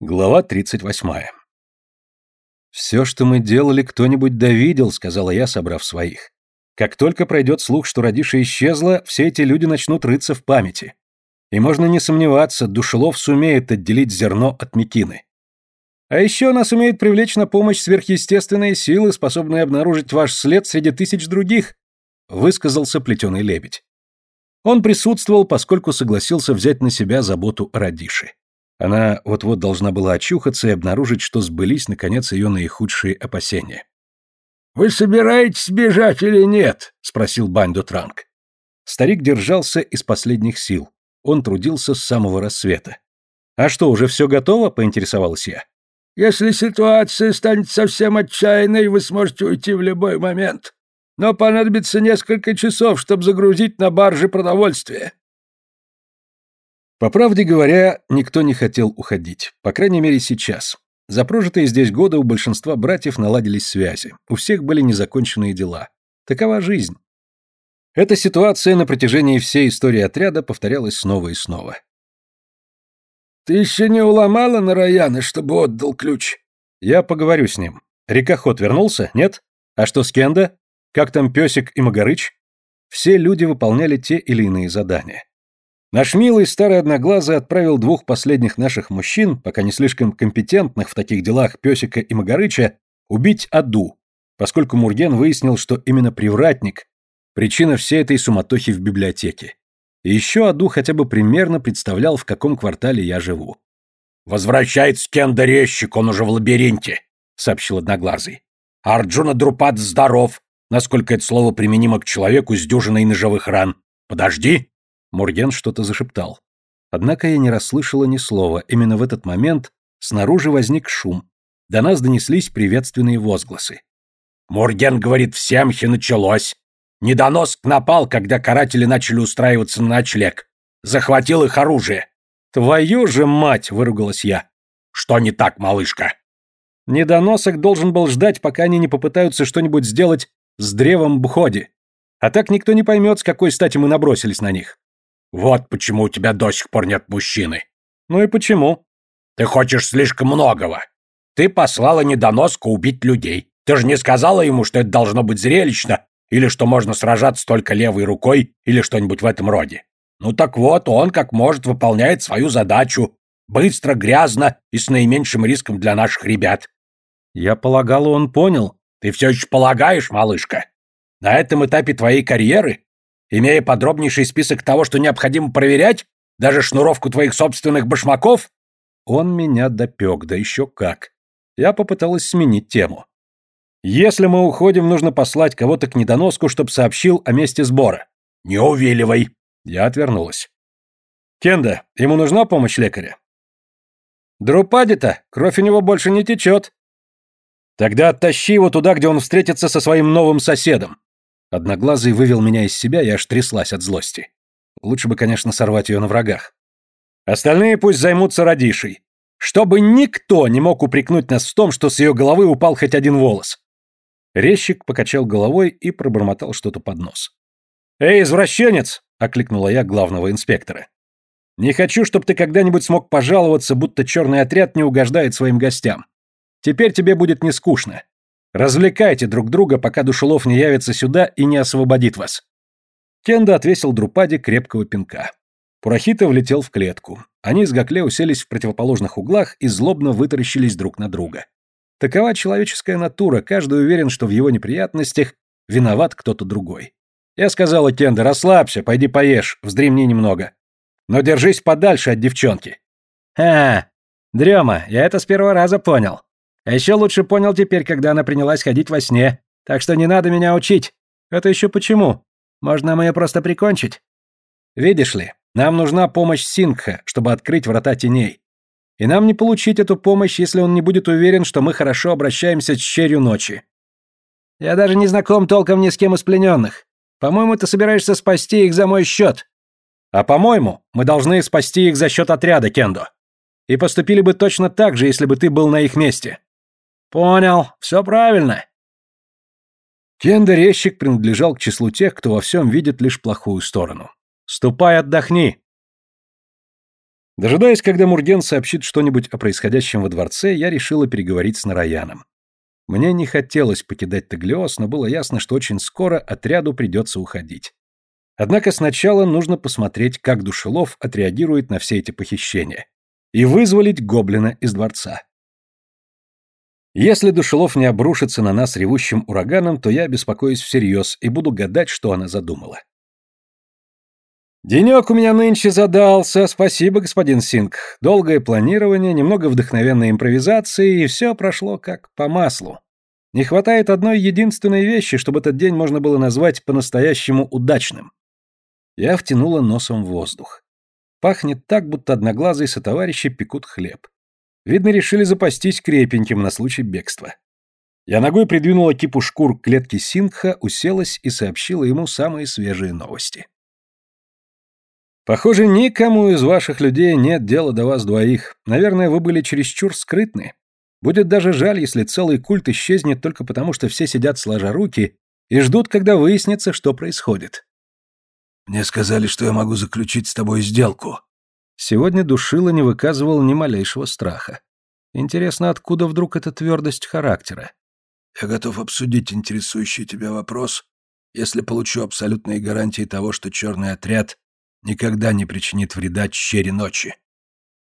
Глава 38. «Все, что мы делали, кто-нибудь довидел», — сказала я, собрав своих. «Как только пройдет слух, что Радиша исчезла, все эти люди начнут рыться в памяти. И можно не сомневаться, Душелов сумеет отделить зерно от мекины. А еще нас умеет привлечь на помощь сверхъестественные силы, способные обнаружить ваш след среди тысяч других», — высказался плетеный лебедь. Он присутствовал, поскольку согласился взять на себя заботу о Радише. Она вот-вот должна была очухаться и обнаружить, что сбылись, наконец, ее наихудшие опасения. «Вы собираетесь бежать или нет?» — спросил Бандо Транк. Старик держался из последних сил. Он трудился с самого рассвета. «А что, уже все готово?» — поинтересовалась я. «Если ситуация станет совсем отчаянной, вы сможете уйти в любой момент. Но понадобится несколько часов, чтобы загрузить на барже продовольствие. По правде говоря, никто не хотел уходить, по крайней мере сейчас. За прожитые здесь годы у большинства братьев наладились связи, у всех были незаконченные дела. Такова жизнь. Эта ситуация на протяжении всей истории отряда повторялась снова и снова. «Ты еще не уломала на Раяна, чтобы отдал ключ?» «Я поговорю с ним. Рекоход вернулся, нет? А что с Кенда? Как там Песик и Магарыч?» Все люди выполняли те или иные задания. Наш милый старый одноглазый отправил двух последних наших мужчин, пока не слишком компетентных в таких делах Песика и Магарыча, убить Аду, поскольку Мурген выяснил, что именно привратник – причина всей этой суматохи в библиотеке. И еще Аду хотя бы примерно представлял, в каком квартале я живу. «Возвращается Кенда Резчик, он уже в лабиринте», — сообщил Одноглазый. «Арджуна Друпад здоров, насколько это слово применимо к человеку с дюжиной ножевых ран. Подожди, Мурген что-то зашептал. Однако я не расслышала ни слова. Именно в этот момент снаружи возник шум. До нас донеслись приветственные возгласы. «Мурген говорит, в Семхе началось. Недоноск напал, когда каратели начали устраиваться на ночлег. Захватил их оружие». «Твою же мать!» — выругалась я. «Что не так, малышка?» Недоносок должен был ждать, пока они не попытаются что-нибудь сделать с древом Бходи. А так никто не поймет, с какой стати мы набросились на них. Вот почему у тебя до сих пор нет мужчины. Ну и почему? Ты хочешь слишком многого. Ты послала недоноску убить людей. Ты же не сказала ему, что это должно быть зрелищно, или что можно сражаться только левой рукой, или что-нибудь в этом роде. Ну так вот, он как может выполняет свою задачу. Быстро, грязно и с наименьшим риском для наших ребят. Я полагала, он понял. Ты все еще полагаешь, малышка? На этом этапе твоей карьеры имея подробнейший список того, что необходимо проверять, даже шнуровку твоих собственных башмаков? Он меня допек, да еще как. Я попыталась сменить тему. Если мы уходим, нужно послать кого-то к недоноску, чтобы сообщил о месте сбора. Не увиливай. Я отвернулась. Кенда, ему нужна помощь лекаря? Друпади-то, кровь у него больше не течет. Тогда оттащи его туда, где он встретится со своим новым соседом. Одноглазый вывел меня из себя, и аж тряслась от злости. Лучше бы, конечно, сорвать ее на врагах. Остальные пусть займутся Радишей. Чтобы никто не мог упрекнуть нас в том, что с ее головы упал хоть один волос. Резчик покачал головой и пробормотал что-то под нос. «Эй, извращенец!» — окликнула я главного инспектора. «Не хочу, чтобы ты когда-нибудь смог пожаловаться, будто черный отряд не угождает своим гостям. Теперь тебе будет не скучно. Развлекайте друг друга, пока Душелов не явится сюда и не освободит вас. Кенда отвесил Друпаде крепкого пинка. Пурахита влетел в клетку. Они с Гакле уселись в противоположных углах и злобно вытаращились друг на друга. Такова человеческая натура, каждый уверен, что в его неприятностях виноват кто-то другой. Я сказала Кенда, расслабься, пойди поешь, вздремни немного. Но держись подальше от девчонки. А, дрема, я это с первого раза понял. А еще лучше понял теперь, когда она принялась ходить во сне. Так что не надо меня учить. Это еще почему? Можно ее просто прикончить? Видишь ли, нам нужна помощь Сингха, чтобы открыть врата теней. И нам не получить эту помощь, если он не будет уверен, что мы хорошо обращаемся с черью ночи. Я даже не знаком толком ни с кем из плененных. По-моему, ты собираешься спасти их за мой счет. А по-моему, мы должны спасти их за счет отряда, Кендо. И поступили бы точно так же, если бы ты был на их месте. Понял, все правильно. Кенда принадлежал к числу тех, кто во всем видит лишь плохую сторону. Ступай отдохни. Дожидаясь, когда Мурген сообщит что-нибудь о происходящем во дворце, я решила переговорить с Нараяном. Мне не хотелось покидать Таглиос, но было ясно, что очень скоро отряду придется уходить. Однако сначала нужно посмотреть, как Душелов отреагирует на все эти похищения, и вызволить гоблина из дворца. Если Душелов не обрушится на нас ревущим ураганом, то я беспокоюсь всерьез и буду гадать, что она задумала. Денек у меня нынче задался, спасибо, господин Синг. Долгое планирование, немного вдохновенной импровизации, и все прошло как по маслу. Не хватает одной единственной вещи, чтобы этот день можно было назвать по-настоящему удачным. Я втянула носом воздух. Пахнет так, будто одноглазые сотоварищи пекут хлеб. Видно, решили запастись крепеньким на случай бегства. Я ногой придвинула кипу шкур к клетке Сингха, уселась и сообщила ему самые свежие новости. Похоже, никому из ваших людей нет дела до вас двоих. Наверное, вы были чересчур скрытны. Будет даже жаль, если целый культ исчезнет только потому, что все сидят сложа руки и ждут, когда выяснится, что происходит. Мне сказали, что я могу заключить с тобой сделку. Сегодня Душила не выказывал ни малейшего страха. Интересно, откуда вдруг эта твердость характера? Я готов обсудить интересующий тебя вопрос, если получу абсолютные гарантии того, что черный отряд никогда не причинит вреда чере ночи.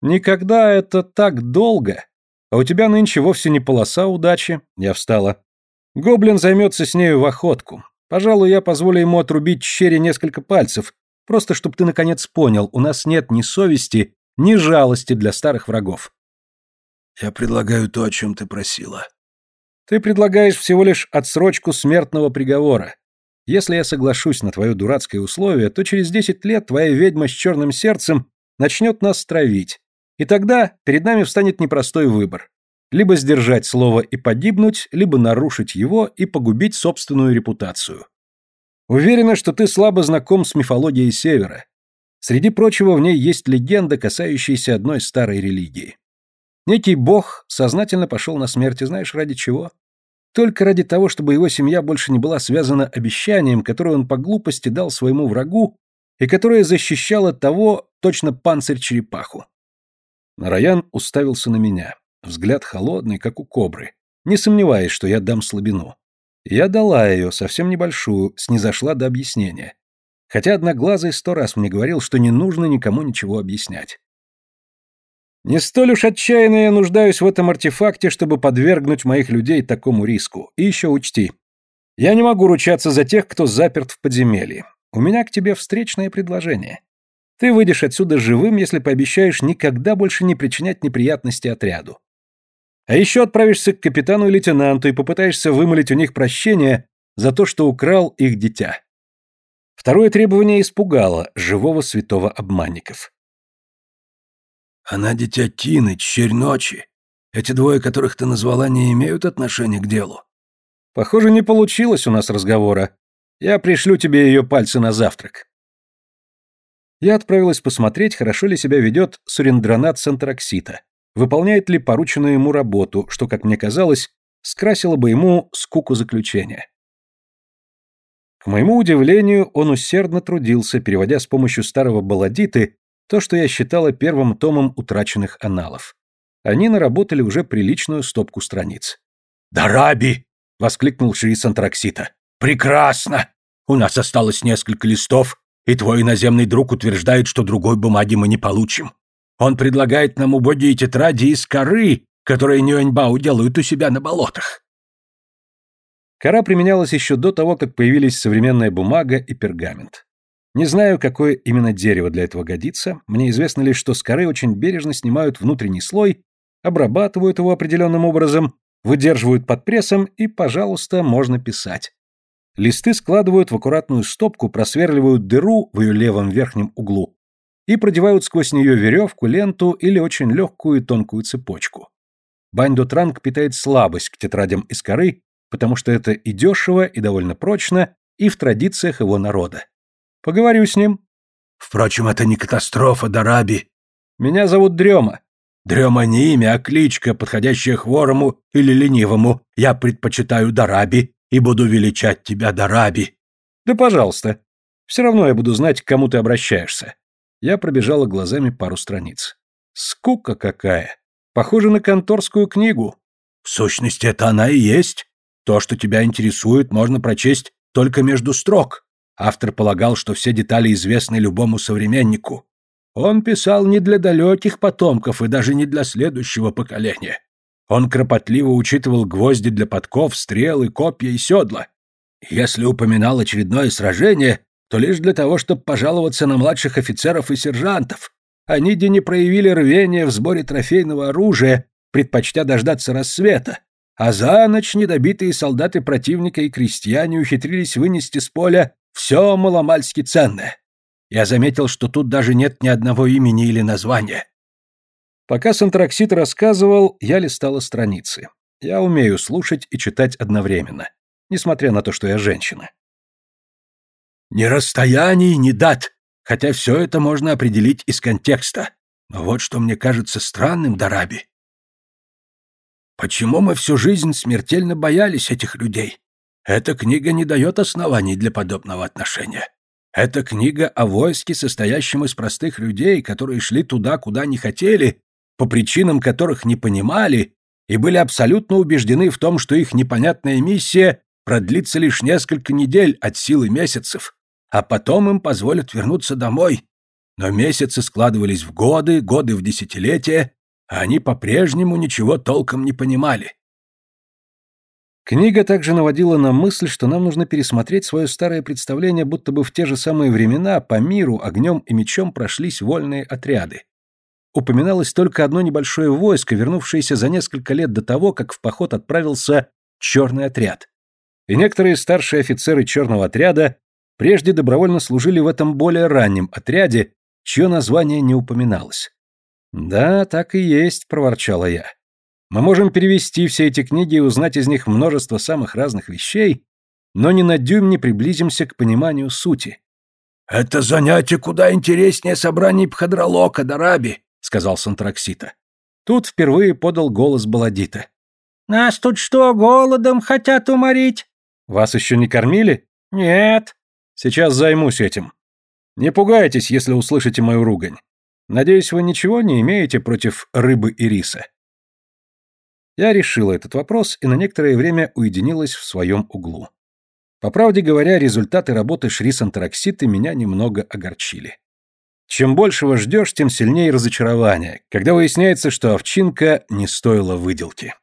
Никогда это так долго. А у тебя нынче вовсе не полоса удачи. Я встала. Гоблин займется с нею в охотку. Пожалуй, я позволю ему отрубить чере несколько пальцев, просто чтобы ты наконец понял, у нас нет ни совести, ни жалости для старых врагов. Я предлагаю то, о чем ты просила. Ты предлагаешь всего лишь отсрочку смертного приговора. Если я соглашусь на твое дурацкое условие, то через десять лет твоя ведьма с черным сердцем начнет нас травить. И тогда перед нами встанет непростой выбор. Либо сдержать слово и погибнуть, либо нарушить его и погубить собственную репутацию. Уверена, что ты слабо знаком с мифологией Севера. Среди прочего, в ней есть легенда, касающаяся одной старой религии. Некий бог сознательно пошел на смерть, и знаешь, ради чего? только ради того, чтобы его семья больше не была связана обещанием, которое он по глупости дал своему врагу и которое защищало того, точно панцирь-черепаху. Нараян уставился на меня, взгляд холодный, как у кобры, не сомневаясь, что я дам слабину. Я дала ее, совсем небольшую, снизошла до объяснения. Хотя одноглазый сто раз мне говорил, что не нужно никому ничего объяснять. Не столь уж отчаянно я нуждаюсь в этом артефакте, чтобы подвергнуть моих людей такому риску. И еще учти. Я не могу ручаться за тех, кто заперт в подземелье. У меня к тебе встречное предложение. Ты выйдешь отсюда живым, если пообещаешь никогда больше не причинять неприятности отряду. А еще отправишься к капитану и лейтенанту и попытаешься вымолить у них прощение за то, что украл их дитя. Второе требование испугало живого святого обманников. Она дитя Тины, черь ночи. Эти двое, которых ты назвала, не имеют отношения к делу. Похоже, не получилось у нас разговора. Я пришлю тебе ее пальцы на завтрак. Я отправилась посмотреть, хорошо ли себя ведет Сурендранат Сантраксита, выполняет ли порученную ему работу, что, как мне казалось, скрасило бы ему скуку заключения. К моему удивлению, он усердно трудился, переводя с помощью старого балладиты то, что я считала первым томом утраченных аналов. Они наработали уже приличную стопку страниц. «Дараби!» — воскликнул Шиис Антраксита. «Прекрасно! У нас осталось несколько листов, и твой иноземный друг утверждает, что другой бумаги мы не получим. Он предлагает нам убогие тетради из коры, которые Нюэньбау делают у себя на болотах». Кора применялась еще до того, как появились современная бумага и пергамент. Не знаю, какое именно дерево для этого годится, мне известно лишь, что с коры очень бережно снимают внутренний слой, обрабатывают его определенным образом, выдерживают под прессом и, пожалуйста, можно писать. Листы складывают в аккуратную стопку, просверливают дыру в ее левом верхнем углу и продевают сквозь нее веревку, ленту или очень легкую и тонкую цепочку. Бандо Транг питает слабость к тетрадям из коры, потому что это и дешево, и довольно прочно, и в традициях его народа. Поговорю с ним. Впрочем, это не катастрофа, Дараби. Меня зовут Дрема. Дрема не имя, а кличка, подходящая хворому или ленивому. Я предпочитаю Дараби и буду величать тебя Дараби. Да пожалуйста. Все равно я буду знать, к кому ты обращаешься. Я пробежала глазами пару страниц. Скука какая! Похоже на конторскую книгу. В сущности, это она и есть. То, что тебя интересует, можно прочесть только между строк. Автор полагал, что все детали известны любому современнику. Он писал не для далеких потомков и даже не для следующего поколения. Он кропотливо учитывал гвозди для подков, стрелы, копья и седла. Если упоминал очередное сражение, то лишь для того, чтобы пожаловаться на младших офицеров и сержантов. Они где не проявили рвения в сборе трофейного оружия, предпочтя дождаться рассвета, а за ночь недобитые солдаты противника и крестьяне ухитрились вынести с поля все маломальски ценное. Я заметил, что тут даже нет ни одного имени или названия. Пока Сантраксит рассказывал, я листала страницы. Я умею слушать и читать одновременно, несмотря на то, что я женщина. Ни расстояний, ни дат, хотя все это можно определить из контекста. Но вот что мне кажется странным, Дараби. Почему мы всю жизнь смертельно боялись этих людей? Эта книга не дает оснований для подобного отношения. Эта книга о войске, состоящем из простых людей, которые шли туда, куда не хотели, по причинам которых не понимали, и были абсолютно убеждены в том, что их непонятная миссия продлится лишь несколько недель от силы месяцев, а потом им позволят вернуться домой. Но месяцы складывались в годы, годы в десятилетия, а они по-прежнему ничего толком не понимали. Книга также наводила на мысль, что нам нужно пересмотреть свое старое представление, будто бы в те же самые времена по миру огнем и мечом прошлись вольные отряды. Упоминалось только одно небольшое войско, вернувшееся за несколько лет до того, как в поход отправился черный отряд. И некоторые старшие офицеры черного отряда прежде добровольно служили в этом более раннем отряде, чье название не упоминалось. «Да, так и есть», — проворчала я. Мы можем перевести все эти книги и узнать из них множество самых разных вещей, но ни на дюйм не приблизимся к пониманию сути. «Это занятие куда интереснее собраний Пхадралока, Дараби», — сказал Сантраксита. Тут впервые подал голос Баладита. «Нас тут что, голодом хотят уморить?» «Вас еще не кормили?» «Нет». «Сейчас займусь этим. Не пугайтесь, если услышите мою ругань. Надеюсь, вы ничего не имеете против рыбы и риса?» Я решила этот вопрос и на некоторое время уединилась в своем углу. По правде говоря, результаты работы Шри Сантаракситы меня немного огорчили. Чем большего ждешь, тем сильнее разочарование, когда выясняется, что овчинка не стоила выделки.